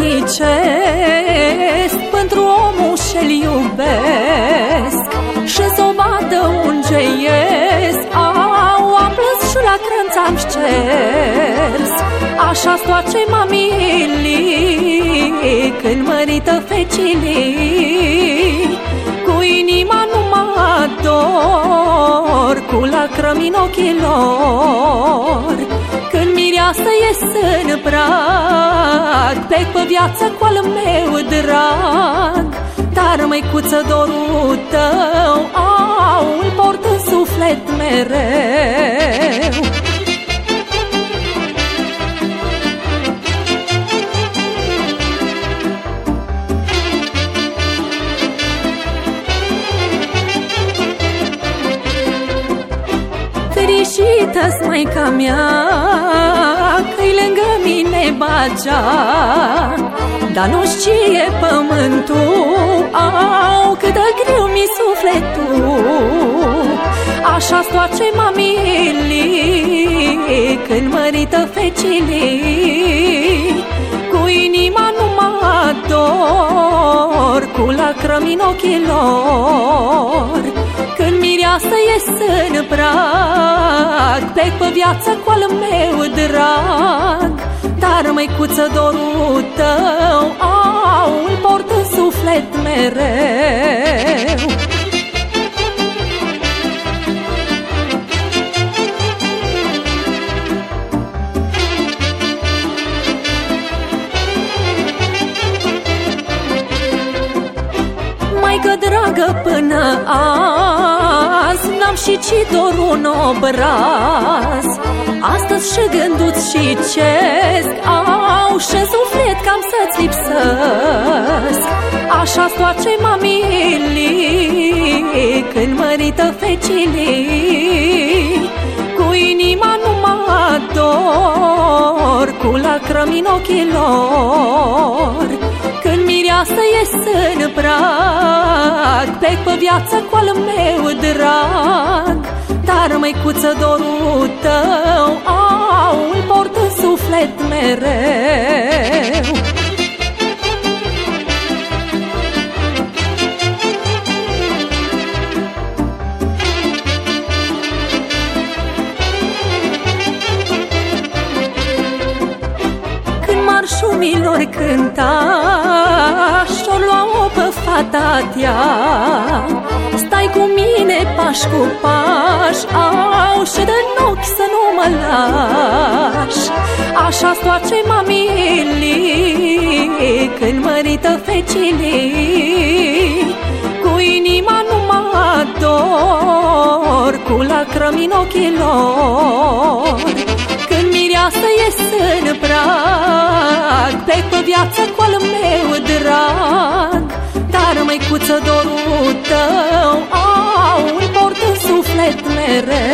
muncesc Pentru omul și-l iubesc și s o vadă unde ies. Au, am plâns și la crânță am șters. Așa-s toate mamilii Când mărită fecilii. Cu inima numai dor Cu lacrămi în ochii lor. Când mireasă ies în prag Pe pe viață cu al meu drag. Dar măicuță dorul tău Au, îl port în suflet mereu fericită-s maica mea Că-i lângă mine bagea. Dar nu știe pământul Au, cât de greu mi sufletul. Așa-s toate mamilii Când mărită fecilii. Cu inima numai dor Cu lacrămi în ochii lor Când mireasă ies în prag Plec pe viață cu al meu drag. Dar măicuță dorul tău Au, îl port în suflet mereu. Maică dragă până azi N-am și ci doar un obraz. Astăzi și gânduți și cesc Au și suflet cam să-ți lipsesc. Așa-s toate mamilii Când mărită fecilii. Cu inima numai dor Cu lacrămi în ochii lor Când mireasă ies în prag Plec pe viață cu al meu drag. Dar măicuță dorul tău Au, îl port în suflet mereu marșumilor cânta Și-o lua-o pe fata tea. Stai cu mine paș cu paș Au și de ochi să nu mă lași. Așa-s toate mamilii Când mărită fecilii. Cu inima numai dor Cu lacrămi în ochii lor. Când mireasă ies în ai pe viață cu al meu drag Dar măicuță dorul tău Au, îl port în suflet mereu.